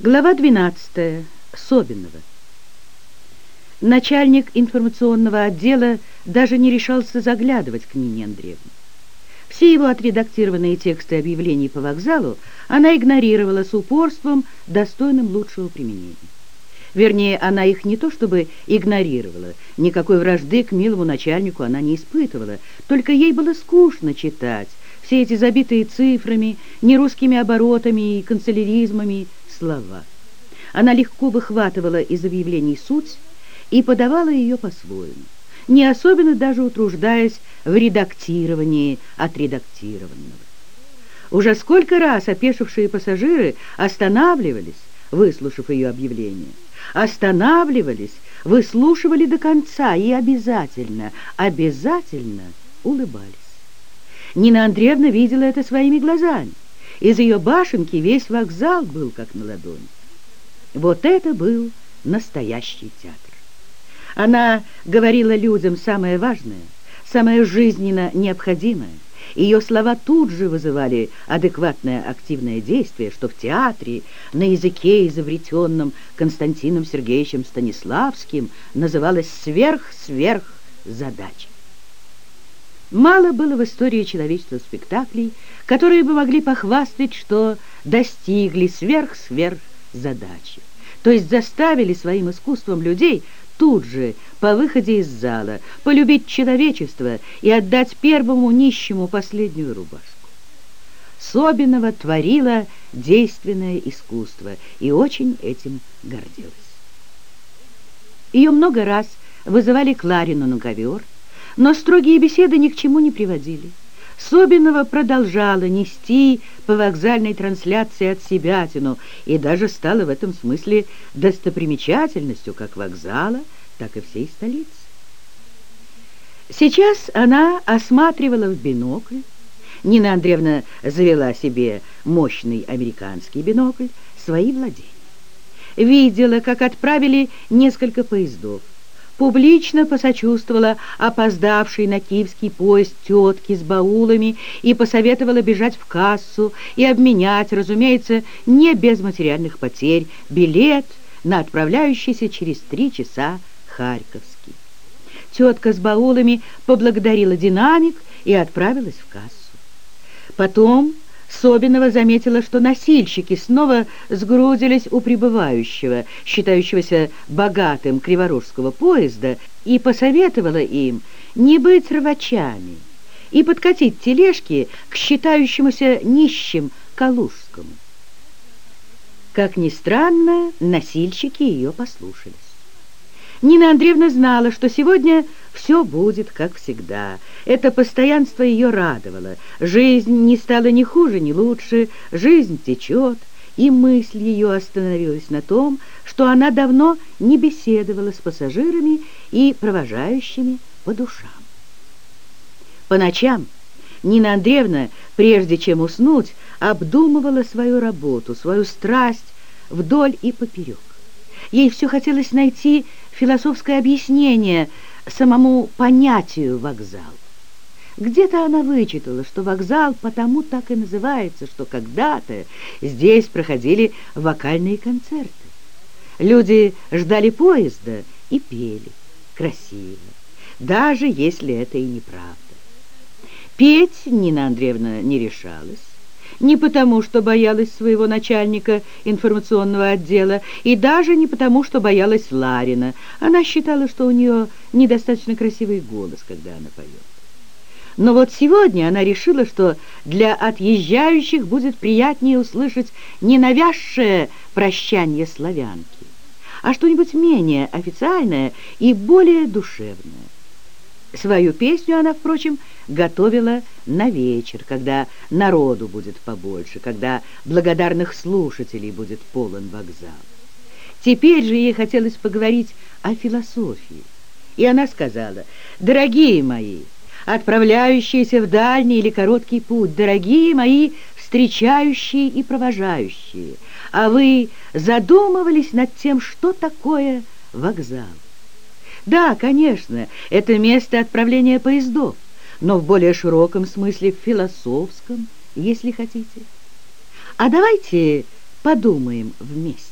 Глава 12. Собинова. Начальник информационного отдела даже не решался заглядывать к Нине Андреевне. Все его отредактированные тексты объявлений по вокзалу она игнорировала с упорством, достойным лучшего применения. Вернее, она их не то чтобы игнорировала, никакой вражды к милому начальнику она не испытывала, только ей было скучно читать все эти забитые цифрами, нерусскими оборотами и канцеляризмами слова. Она легко выхватывала из объявлений суть и подавала ее по-своему, не особенно даже утруждаясь в редактировании отредактированного. Уже сколько раз опешившие пассажиры останавливались, выслушав ее объявление, останавливались, выслушивали до конца и обязательно, обязательно улыбались. Нина Андреевна видела это своими глазами. Из ее башенки весь вокзал был как на ладони. Вот это был настоящий театр. Она говорила людям самое важное, самое жизненно необходимое. Ее слова тут же вызывали адекватное активное действие, что в театре на языке, изобретенном Константином Сергеевичем Станиславским, называлось «сверх-сверх задача». Мало было в истории человечества спектаклей, которые бы могли похвастать, что достигли сверх-сверх задачи, то есть заставили своим искусством людей тут же, по выходе из зала, полюбить человечество и отдать первому нищему последнюю рубашку. Собинова творила действенное искусство и очень этим гордилась. Ее много раз вызывали Кларину на ковер, но строгие беседы ни к чему не приводили. Собинова продолжала нести по вокзальной трансляции от себятину и даже стала в этом смысле достопримечательностью как вокзала, так и всей столицы. Сейчас она осматривала в бинокль, Нина Андреевна завела себе мощный американский бинокль, свои владения. Видела, как отправили несколько поездов публично посочувствовала опоздавшей на киевский поезд тетке с баулами и посоветовала бежать в кассу и обменять, разумеется, не без материальных потерь, билет на отправляющийся через три часа Харьковский. Тетка с баулами поблагодарила динамик и отправилась в кассу. Потом Собинова заметила, что носильщики снова сгрудились у прибывающего, считающегося богатым криворожского поезда, и посоветовала им не быть рвачами и подкатить тележки к считающемуся нищим Калужскому. Как ни странно, носильщики ее послушались. Нина Андреевна знала, что сегодня все будет как всегда. Это постоянство ее радовало. Жизнь не стала ни хуже, ни лучше, жизнь течет, и мысль ее остановилась на том, что она давно не беседовала с пассажирами и провожающими по душам. По ночам Нина Андреевна, прежде чем уснуть, обдумывала свою работу, свою страсть вдоль и поперек. Ей все хотелось найти философское объяснение самому понятию вокзал. Где-то она вычитала, что вокзал потому так и называется, что когда-то здесь проходили вокальные концерты. Люди ждали поезда и пели красиво, даже если это и неправда. Петь Нина Андреевна не решалась, не потому, что боялась своего начальника информационного отдела, и даже не потому, что боялась Ларина. Она считала, что у нее недостаточно красивый голос, когда она поет. Но вот сегодня она решила, что для отъезжающих будет приятнее услышать не навязшее прощание славянки, а что-нибудь менее официальное и более душевное. Свою песню она, впрочем, готовила на вечер, когда народу будет побольше, когда благодарных слушателей будет полон вокзал. Теперь же ей хотелось поговорить о философии. И она сказала, «Дорогие мои, отправляющиеся в дальний или короткий путь, дорогие мои встречающие и провожающие, а вы задумывались над тем, что такое вокзал? Да, конечно, это место отправления поездов, но в более широком смысле, философском, если хотите. А давайте подумаем вместе.